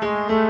Música